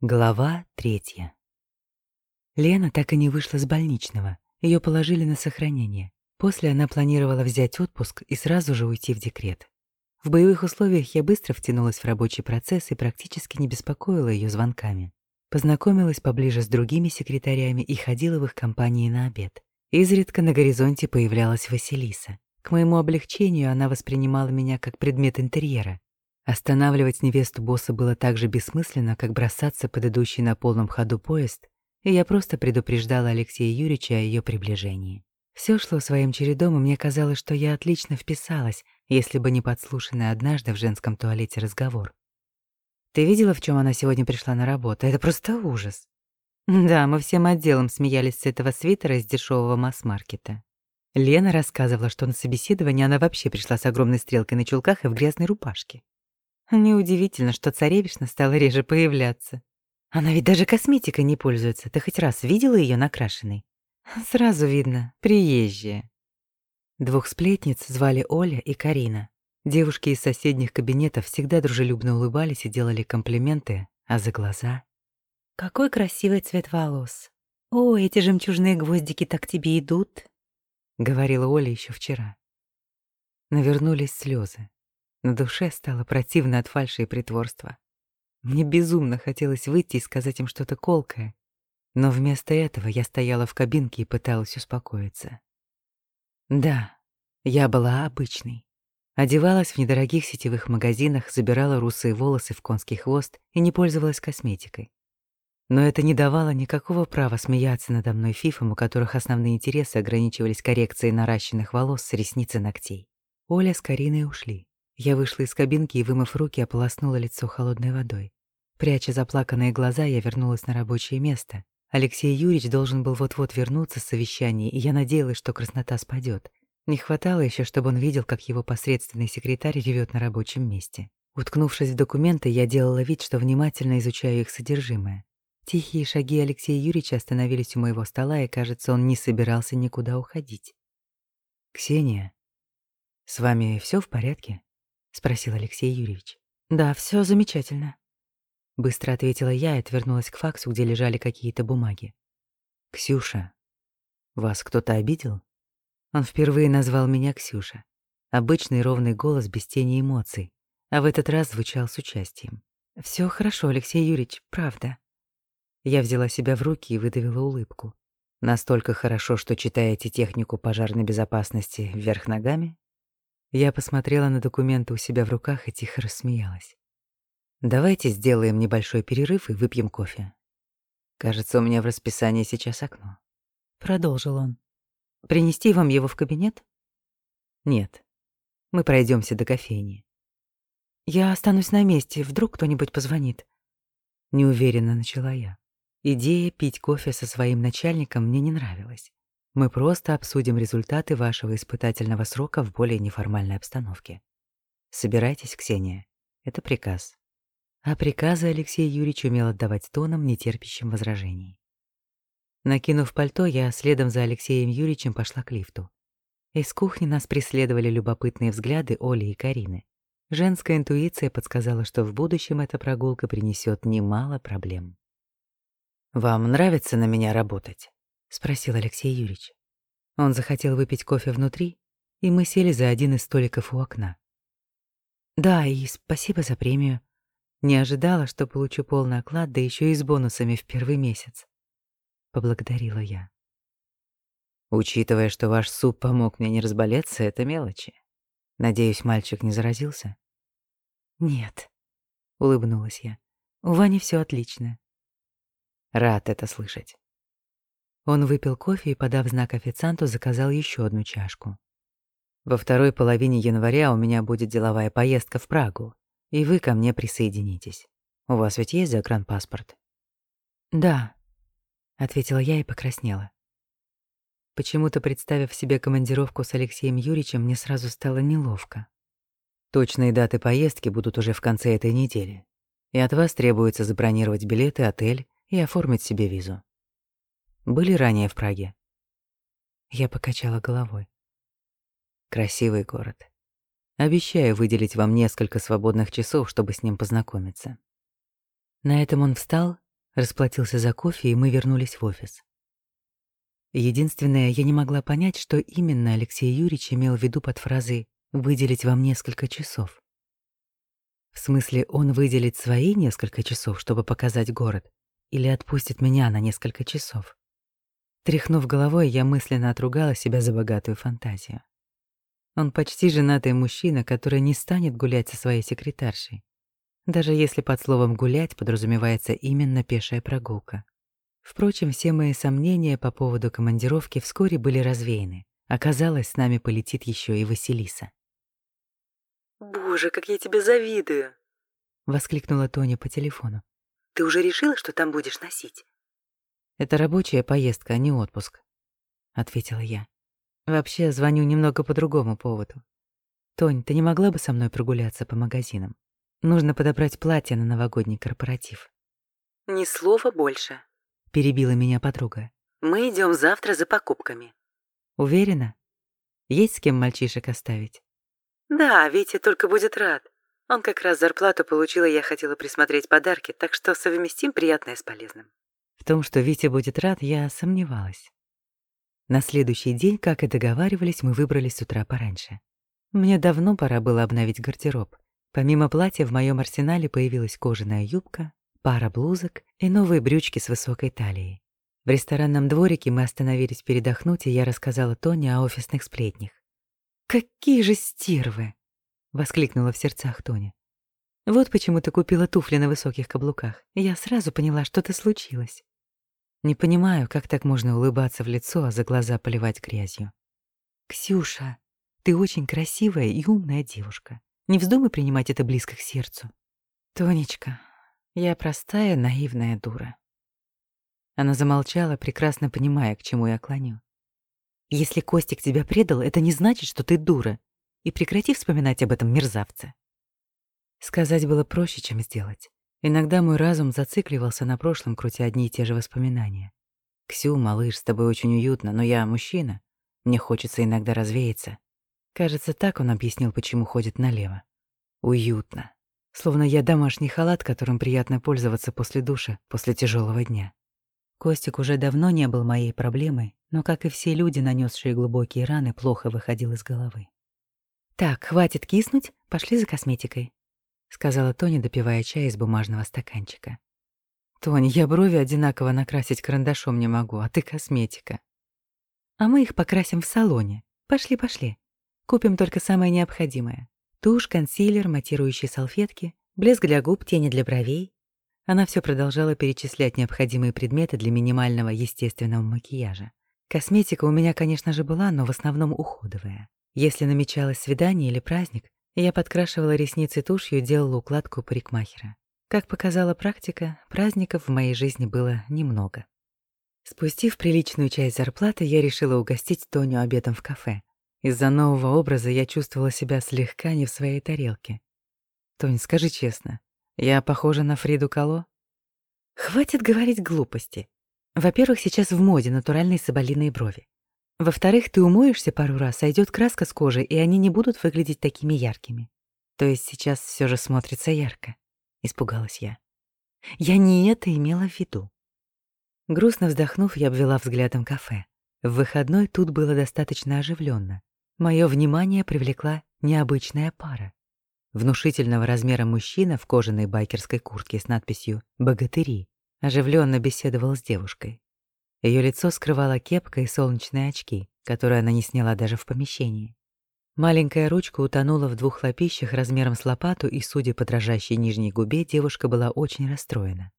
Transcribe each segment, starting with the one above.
Глава третья. Лена так и не вышла с больничного. Ее положили на сохранение. После она планировала взять отпуск и сразу же уйти в декрет. В боевых условиях я быстро втянулась в рабочий процесс и практически не беспокоила ее звонками. Познакомилась поближе с другими секретарями и ходила в их компании на обед. Изредка на горизонте появлялась Василиса. К моему облегчению она воспринимала меня как предмет интерьера, Останавливать невесту босса было так же бессмысленно, как бросаться под идущий на полном ходу поезд, и я просто предупреждала Алексея Юрьевича о ее приближении. Все шло своим чередом, и мне казалось, что я отлично вписалась, если бы не подслушанный однажды в женском туалете разговор. «Ты видела, в чем она сегодня пришла на работу? Это просто ужас!» Да, мы всем отделом смеялись с этого свитера из дешевого масс-маркета. Лена рассказывала, что на собеседование она вообще пришла с огромной стрелкой на чулках и в грязной рубашке. Неудивительно, что царевишна стала реже появляться. Она ведь даже косметикой не пользуется. Ты хоть раз видела ее накрашенной? Сразу видно, приезжая. Двух сплетниц звали Оля и Карина. Девушки из соседних кабинетов всегда дружелюбно улыбались и делали комплименты, а за глаза... «Какой красивый цвет волос! О, эти жемчужные гвоздики так тебе идут!» — говорила Оля еще вчера. Навернулись слезы. На душе стало противно от фальши и притворства. Мне безумно хотелось выйти и сказать им что-то колкое, но вместо этого я стояла в кабинке и пыталась успокоиться. Да, я была обычной. Одевалась в недорогих сетевых магазинах, забирала русые волосы в конский хвост и не пользовалась косметикой. Но это не давало никакого права смеяться надо мной фифам, у которых основные интересы ограничивались коррекцией наращенных волос с ресниц и ногтей. Оля с Кариной ушли. Я вышла из кабинки и, вымыв руки, ополоснула лицо холодной водой. Пряча заплаканные глаза, я вернулась на рабочее место. Алексей Юрьевич должен был вот-вот вернуться с совещания, и я надеялась, что краснота спадет. Не хватало еще, чтобы он видел, как его посредственный секретарь ревет на рабочем месте. Уткнувшись в документы, я делала вид, что внимательно изучаю их содержимое. Тихие шаги Алексея Юрьевича остановились у моего стола, и, кажется, он не собирался никуда уходить. «Ксения, с вами все в порядке?» — спросил Алексей Юрьевич. «Да, все замечательно», — быстро ответила я и отвернулась к факсу, где лежали какие-то бумаги. «Ксюша, вас кто-то обидел?» Он впервые назвал меня Ксюша. Обычный ровный голос без тени эмоций, а в этот раз звучал с участием. Все хорошо, Алексей Юрьевич, правда». Я взяла себя в руки и выдавила улыбку. Настолько хорошо, что читаете технику пожарной безопасности вверх ногами? Я посмотрела на документы у себя в руках и тихо рассмеялась. «Давайте сделаем небольшой перерыв и выпьем кофе. Кажется, у меня в расписании сейчас окно». Продолжил он. «Принести вам его в кабинет?» «Нет. Мы пройдемся до кофейни». «Я останусь на месте, вдруг кто-нибудь позвонит». Неуверенно начала я. Идея пить кофе со своим начальником мне не нравилась. Мы просто обсудим результаты вашего испытательного срока в более неформальной обстановке. Собирайтесь, Ксения. Это приказ. А приказы Алексей Юрьевич умел отдавать тоном, нетерпящим возражений. Накинув пальто, я следом за Алексеем Юрьевичем пошла к лифту. Из кухни нас преследовали любопытные взгляды Оли и Карины. Женская интуиция подсказала, что в будущем эта прогулка принесет немало проблем. «Вам нравится на меня работать?» — спросил Алексей Юрьевич. Он захотел выпить кофе внутри, и мы сели за один из столиков у окна. «Да, и спасибо за премию. Не ожидала, что получу полный оклад, да еще и с бонусами в первый месяц», — поблагодарила я. «Учитывая, что ваш суп помог мне не разболеться, это мелочи. Надеюсь, мальчик не заразился?» «Нет», — улыбнулась я. «У Вани все отлично». «Рад это слышать. Он выпил кофе и, подав знак официанту, заказал еще одну чашку. «Во второй половине января у меня будет деловая поездка в Прагу, и вы ко мне присоединитесь. У вас ведь есть загранпаспорт?» «Да», — ответила я и покраснела. Почему-то, представив себе командировку с Алексеем Юрьевичем, мне сразу стало неловко. Точные даты поездки будут уже в конце этой недели, и от вас требуется забронировать билеты, отель и оформить себе визу. Были ранее в Праге? Я покачала головой. Красивый город. Обещаю выделить вам несколько свободных часов, чтобы с ним познакомиться. На этом он встал Расплатился за кофе, и мы вернулись в офис. Единственное, я не могла понять, что именно Алексей Юрьевич имел в виду под фразой «выделить вам несколько часов». В смысле, он выделит свои несколько часов, чтобы показать город, или отпустит меня на несколько часов? Тряхнув головой, я мысленно отругала себя за богатую фантазию. Он почти женатый мужчина, который не станет гулять со своей секретаршей. Даже если под словом «гулять» подразумевается именно пешая прогулка. Впрочем, все мои сомнения по поводу командировки вскоре были развеяны. Оказалось, с нами полетит еще и Василиса. «Боже, как я тебе завидую!» — воскликнула Тоня по телефону. «Ты уже решила, что там будешь носить?» «Это рабочая поездка, а не отпуск», — ответила я. «Вообще, звоню немного по другому поводу. Тонь, ты не могла бы со мной прогуляться по магазинам? Нужно подобрать платье на новогодний корпоратив». «Ни слова больше», — перебила меня подруга. «Мы идем завтра за покупками». «Уверена? Есть с кем мальчишек оставить?» «Да, Витя только будет рад. Он как раз зарплату получил, и я хотела присмотреть подарки, так что совместим приятное с полезным». Том, что Витя будет рад, я сомневалась. На следующий день, как и договаривались, мы выбрались с утра пораньше. Мне давно пора было обновить гардероб. Помимо платья в моем арсенале появилась кожаная юбка, пара блузок и новые брючки с высокой талией. В ресторанном дворике мы остановились передохнуть, и я рассказала Тоне о офисных сплетнях. «Какие же стервы!» — воскликнула в сердцах Тоня. «Вот почему ты купила туфли на высоких каблуках. Я сразу поняла, что-то случилось». Не понимаю, как так можно улыбаться в лицо, а за глаза поливать грязью. «Ксюша, ты очень красивая и умная девушка. Не вздумай принимать это близко к сердцу». «Тонечка, я простая, наивная дура. Она замолчала, прекрасно понимая, к чему я клоню. Если Костик тебя предал, это не значит, что ты дура. И прекрати вспоминать об этом мерзавце. Сказать было проще, чем сделать. Иногда мой разум зацикливался на прошлом, крутя одни и те же воспоминания. «Ксю, малыш, с тобой очень уютно, но я мужчина. Мне хочется иногда развеяться». Кажется, так он объяснил, почему ходит налево. «Уютно. Словно я домашний халат, которым приятно пользоваться после душа, после тяжелого дня. Костик уже давно не был моей проблемой, но, как и все люди, нанесшие глубокие раны, плохо выходил из головы. «Так, хватит киснуть, пошли за косметикой», — сказала Тоня, допивая чай из бумажного стаканчика. «Тоня, я брови одинаково накрасить карандашом не могу, а ты косметика». «А мы их покрасим в салоне. Пошли, пошли. Купим только самое необходимое. Тушь, консилер, матирующие салфетки, блеск для губ, тени для бровей. Она все продолжала перечислять необходимые предметы для минимального естественного макияжа. Косметика у меня, конечно же, была, но в основном уходовая. Если намечалось свидание или праздник, я подкрашивала ресницы тушью делала укладку парикмахера. Как показала практика, праздников в моей жизни было немного. Спустив приличную часть зарплаты, я решила угостить Тоню обедом в кафе. Из-за нового образа я чувствовала себя слегка не в своей тарелке. Тонь, скажи честно, я похожа на Фриду Кало? Хватит говорить глупости. Во-первых, сейчас в моде натуральные соболиные брови. Во-вторых, ты умоешься пару раз, сойдет краска с кожи, и они не будут выглядеть такими яркими. То есть сейчас все же смотрится ярко. Испугалась я. Я не это имела в виду. Грустно вздохнув, я обвела взглядом кафе. В выходной тут было достаточно оживленно. Мое внимание привлекла необычная пара. Внушительного размера мужчина в кожаной байкерской куртке с надписью «Богатыри» оживленно беседовал с девушкой. Ее лицо скрывала кепка и солнечные очки, которые она не сняла даже в помещении. Маленькая ручка утонула в двух лапищах размером с лопату, и, судя по дрожащей нижней губе, девушка была очень расстроена.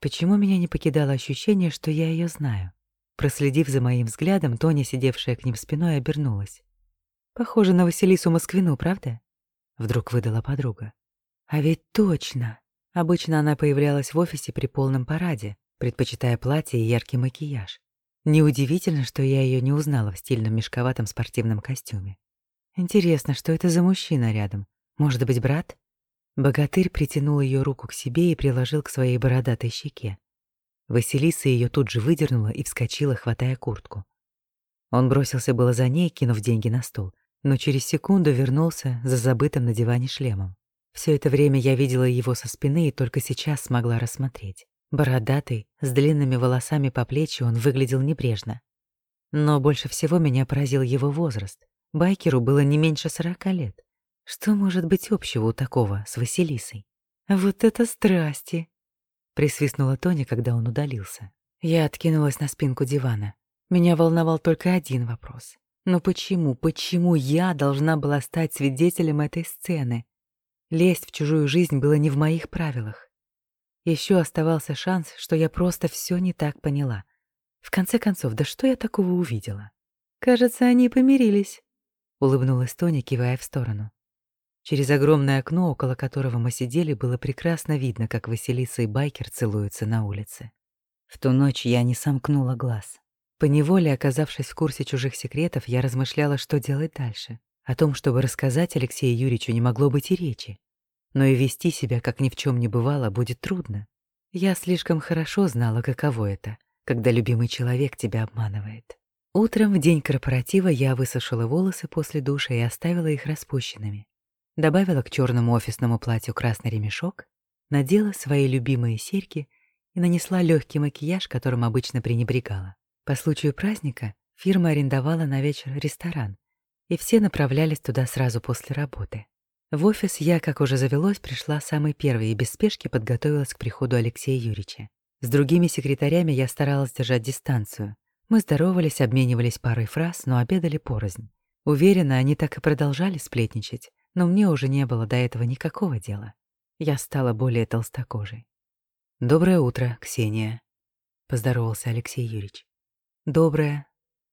Почему меня не покидало ощущение, что я ее знаю? Проследив за моим взглядом, Тоня, сидевшая к ним спиной, обернулась. Похоже на Василису Москвину, правда? Вдруг выдала подруга. А ведь точно. Обычно она появлялась в офисе при полном параде, предпочитая платье и яркий макияж. Неудивительно, что я ее не узнала в стильном мешковатом спортивном костюме. Интересно, что это за мужчина рядом? Может быть, брат? Богатырь притянул ее руку к себе и приложил к своей бородатой щеке. Василиса ее тут же выдернула и вскочила, хватая куртку. Он бросился было за ней, кинув деньги на стол — но через секунду вернулся за забытым на диване шлемом. Все это время я видела его со спины и только сейчас смогла рассмотреть. Бородатый, с длинными волосами по плечи он выглядел небрежно. Но больше всего меня поразил его возраст. Байкеру было не меньше сорока лет. Что может быть общего у такого с Василисой? Вот это страсти! Присвистнула Тоня, когда он удалился. Я откинулась на спинку дивана. Меня волновал только один вопрос. Но почему, почему я должна была стать свидетелем этой сцены? Лезть в чужую жизнь было не в моих правилах. Еще оставался шанс, что я просто все не так поняла. В конце концов, да что я такого увидела? Кажется, они помирились, улыбнулась Тоня, кивая в сторону. Через огромное окно, около которого мы сидели, было прекрасно видно, как Василиса и Байкер целуются на улице. В ту ночь я не сомкнула глаз. Поневоле, оказавшись в курсе чужих секретов, я размышляла, что делать дальше. О том, чтобы рассказать Алексею Юрьевичу, не могло быть и речи. Но и вести себя, как ни в чем не бывало, будет трудно. Я слишком хорошо знала, каково это, когда любимый человек тебя обманывает. Утром в день корпоратива я высушила волосы после душа и оставила их распущенными. Добавила к черному офисному платью красный ремешок, надела свои любимые серьги и нанесла легкий макияж, которым обычно пренебрегала. По случаю праздника фирма арендовала на вечер ресторан, и все направлялись туда сразу после работы. В офис я, как уже завелось, пришла самой первой и без спешки подготовилась к приходу Алексея Юрьевича. С другими секретарями я старалась держать дистанцию. Мы здоровались, обменивались парой фраз, но обедали порознь. Уверена, они так и продолжали сплетничать, но мне уже не было до этого никакого дела. Я стала более толстокожей. «Доброе утро, Ксения», — поздоровался Алексей Юрьевич. «Доброе».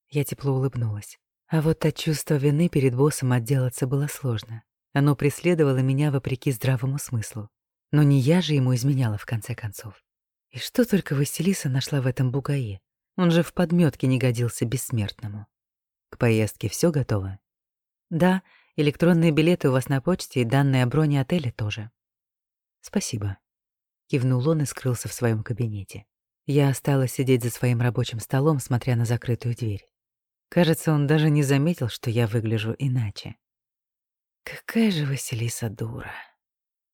Я тепло улыбнулась. А вот от чувства вины перед боссом отделаться было сложно. Оно преследовало меня вопреки здравому смыслу. Но не я же ему изменяла в конце концов. И что только Василиса нашла в этом бугае. Он же в подметке не годился бессмертному. К поездке все готово? Да, электронные билеты у вас на почте и данные о броне отеля тоже. Спасибо. Кивнул он и скрылся в своем кабинете. Я осталась сидеть за своим рабочим столом, смотря на закрытую дверь. Кажется, он даже не заметил, что я выгляжу иначе. Какая же Василиса дура.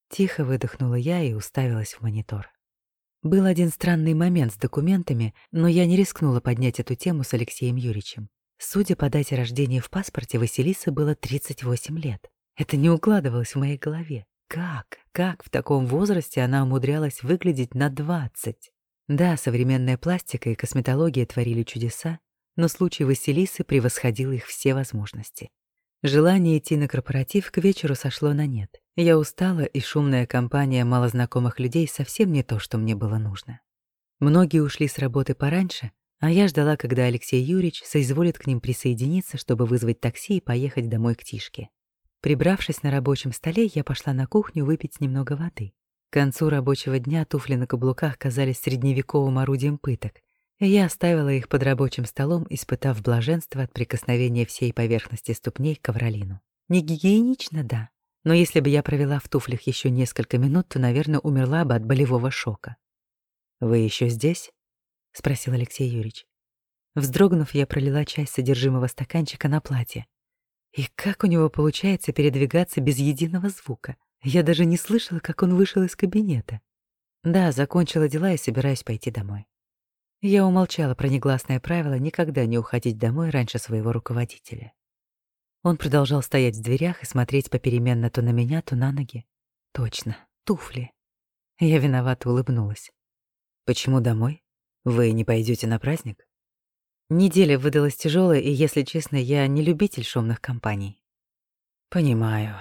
Тихо выдохнула я и уставилась в монитор. Был один странный момент с документами, но я не рискнула поднять эту тему с Алексеем Юрьевичем. Судя по дате рождения в паспорте, Василисы было 38 лет. Это не укладывалось в моей голове. Как? Как в таком возрасте она умудрялась выглядеть на 20? Да, современная пластика и косметология творили чудеса, но случай Василисы превосходил их все возможности. Желание идти на корпоратив к вечеру сошло на нет. Я устала, и шумная компания малознакомых людей совсем не то, что мне было нужно. Многие ушли с работы пораньше, а я ждала, когда Алексей Юрьевич соизволит к ним присоединиться, чтобы вызвать такси и поехать домой к Тишке. Прибравшись на рабочем столе, я пошла на кухню выпить немного воды. К концу рабочего дня туфли на каблуках казались средневековым орудием пыток, я оставила их под рабочим столом, испытав блаженство от прикосновения всей поверхности ступней к ковролину. Не гигиенично, да, но если бы я провела в туфлях еще несколько минут, то, наверное, умерла бы от болевого шока. «Вы еще здесь?» — спросил Алексей Юрьевич. Вздрогнув, я пролила часть содержимого стаканчика на платье. И как у него получается передвигаться без единого звука? Я даже не слышала, как он вышел из кабинета. Да, закончила дела и собираюсь пойти домой. Я умолчала про негласное правило никогда не уходить домой раньше своего руководителя. Он продолжал стоять в дверях и смотреть попеременно то на меня, то на ноги. Точно, туфли. Я виновато улыбнулась. «Почему домой? Вы не пойдете на праздник?» Неделя выдалась тяжелая, и, если честно, я не любитель шумных компаний. «Понимаю».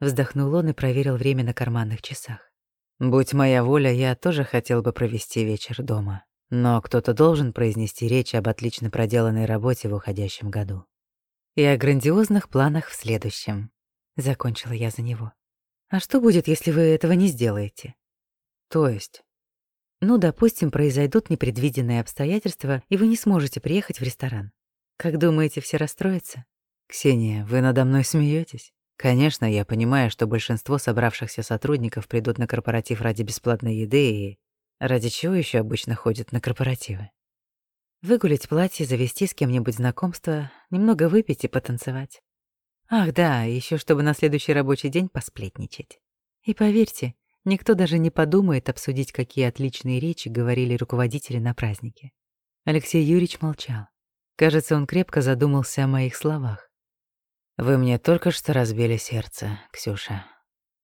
Вздохнул он и проверил время на карманных часах. «Будь моя воля, я тоже хотел бы провести вечер дома». Но кто-то должен произнести речь об отлично проделанной работе в уходящем году. И о грандиозных планах в следующем. Закончила я за него. А что будет, если вы этого не сделаете? То есть? Ну, допустим, произойдут непредвиденные обстоятельства, и вы не сможете приехать в ресторан. Как думаете, все расстроятся? Ксения, вы надо мной смеетесь? Конечно, я понимаю, что большинство собравшихся сотрудников придут на корпоратив ради бесплатной еды и Ради чего еще обычно ходят на корпоративы? Выгулить платье, завести с кем-нибудь знакомство, немного выпить и потанцевать. Ах да, еще чтобы на следующий рабочий день посплетничать. И поверьте, Никто даже не подумает обсудить, какие отличные речи говорили руководители на празднике. Алексей Юрьевич молчал. Кажется, он крепко задумался о моих словах. «Вы мне только что разбили сердце, Ксюша».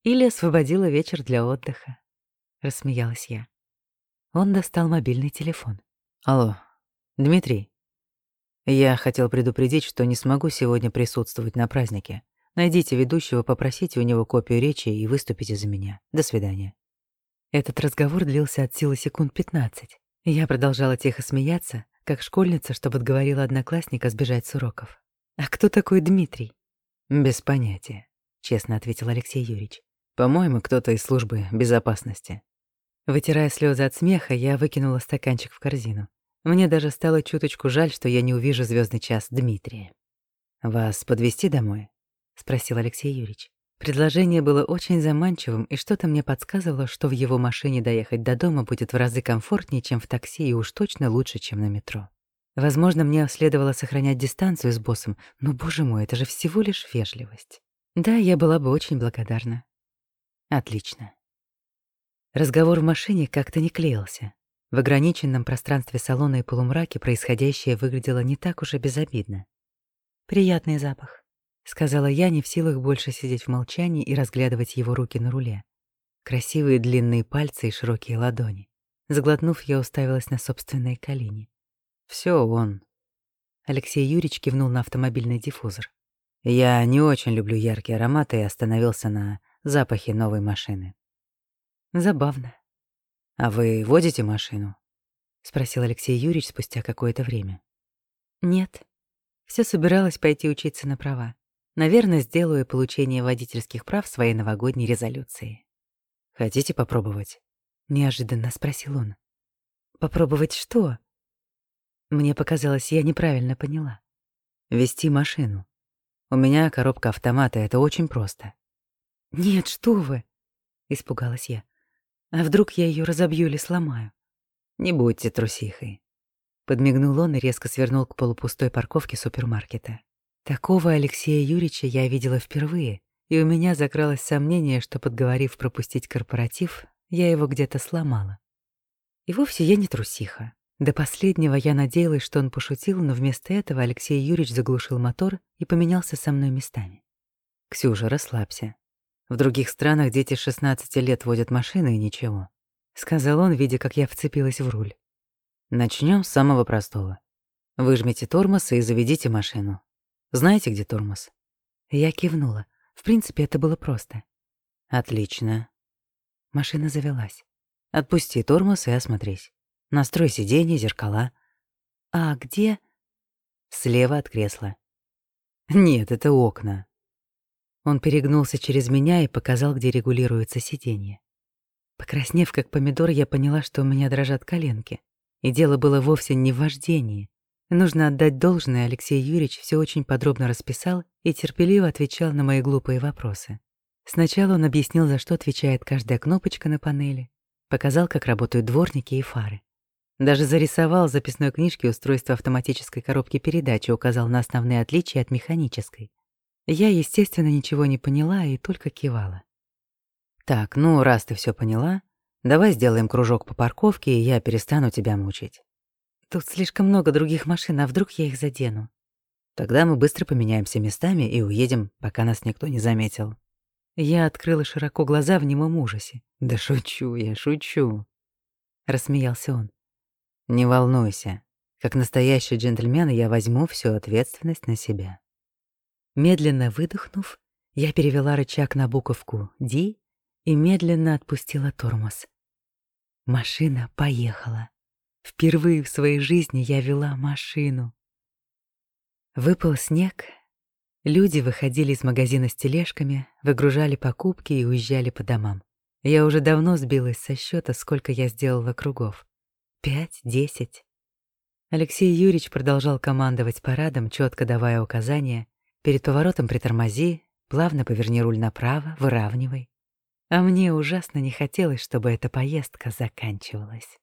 Или освободила вечер для отдыха. Рассмеялась я. Он достал мобильный телефон. «Алло, Дмитрий. Я хотел предупредить, что не смогу сегодня присутствовать на празднике. Найдите ведущего, попросите у него копию речи и выступите за меня. До свидания». Этот разговор длился от силы секунд 15. Я продолжала тихо смеяться, как школьница, что подговорила одноклассника сбежать с уроков. «А кто такой Дмитрий?» «Без понятия», — честно ответил Алексей Юрьевич. «По-моему, кто-то из службы безопасности». Вытирая слезы от смеха, я выкинула стаканчик в корзину. Мне даже стало чуточку жаль, что я не увижу звездный час Дмитрия. «Вас подвести домой?» — спросил Алексей Юрьевич. Предложение было очень заманчивым, и что-то мне подсказывало, что в его машине доехать до дома будет в разы комфортнее, чем в такси, и уж точно лучше, чем на метро. Возможно, мне следовало сохранять дистанцию с боссом, но, боже мой, это же всего лишь вежливость. Да, я была бы очень благодарна. Отлично. Разговор в машине как-то не клеился. В ограниченном пространстве салона и полумраке происходящее выглядело не так уж и безобидно. Приятный запах. — сказала я, не в силах больше сидеть в молчании и разглядывать его руки на руле. Красивые длинные пальцы и широкие ладони. Заглотнув, я уставилась на собственные колени. Все он. Алексей Юрьевич кивнул на автомобильный диффузор. Я не очень люблю яркие ароматы и остановился на запахе новой машины. Забавно. А вы водите машину? спросил Алексей Юрьевич спустя какое-то время. Нет. Все собиралась пойти учиться на права. Наверное, сделаю получение водительских прав своей новогодней резолюции. «Хотите попробовать?» — неожиданно спросил он. «Попробовать что?» Мне показалось, я неправильно поняла. «Вести машину. У меня коробка автомата, это очень просто». «Нет, что вы!» — испугалась я. «А вдруг я ее разобью или сломаю?» «Не будьте трусихой». Подмигнул он и резко свернул к полупустой парковке супермаркета. Такого Алексея Юрьевича я видела впервые, и у меня закралось сомнение, что, подговорив пропустить корпоратив, я его где-то сломала. И вовсе я не трусиха. До последнего я надеялась, что он пошутил, но вместо этого Алексей Юрьевич заглушил мотор и поменялся со мной местами. «Ксюша, расслабься. В других странах дети 16 лет водят машины и ничего», — сказал он, видя, как я вцепилась в руль. Начнем с самого простого. Выжмите тормоз и заведите машину. Знаете, где тормоз?» Я кивнула. В принципе, это было просто. «Отлично». Машина завелась. «Отпусти тормоз и осмотрись. Настрой сиденье, зеркала». «А где?» «Слева от кресла». «Нет, это окна». Он перегнулся через меня и показал, где регулируется сиденье. Покраснев, как помидор, я поняла, что у меня дрожат коленки. И дело было вовсе не в вождении. Нужно отдать должное, Алексей Юрьевич все очень подробно расписал и терпеливо отвечал на мои глупые вопросы. Сначала он объяснил, за что отвечает каждая кнопочка на панели, показал, как работают дворники и фары. Даже зарисовал в записной книжке устройство автоматической коробки передач и указал на основные отличия от механической. Я, естественно, ничего не поняла и только кивала. «Так, ну, раз ты все поняла, давай сделаем кружок по парковке, и я перестану тебя мучить». Тут слишком много других машин, а вдруг я их задену? Тогда мы быстро поменяемся местами и уедем, пока нас никто не заметил. Я открыла широко глаза в немом ужасе. «Да шучу я, шучу», — рассмеялся он. «Не волнуйся. Как настоящий джентльмен я возьму всю ответственность на себя». Медленно выдохнув, я перевела рычаг на буковку «Ди» и медленно отпустила тормоз. Машина поехала. Впервые в своей жизни я вела машину. Выпал снег. Люди выходили из магазина с тележками, выгружали покупки и уезжали по домам. Я уже давно сбилась со счета, сколько я сделала кругов. Пять, десять. Алексей Юрьевич продолжал командовать парадом, четко давая указания. Перед поворотом притормози, плавно поверни руль направо, выравнивай. А мне ужасно не хотелось, чтобы эта поездка заканчивалась.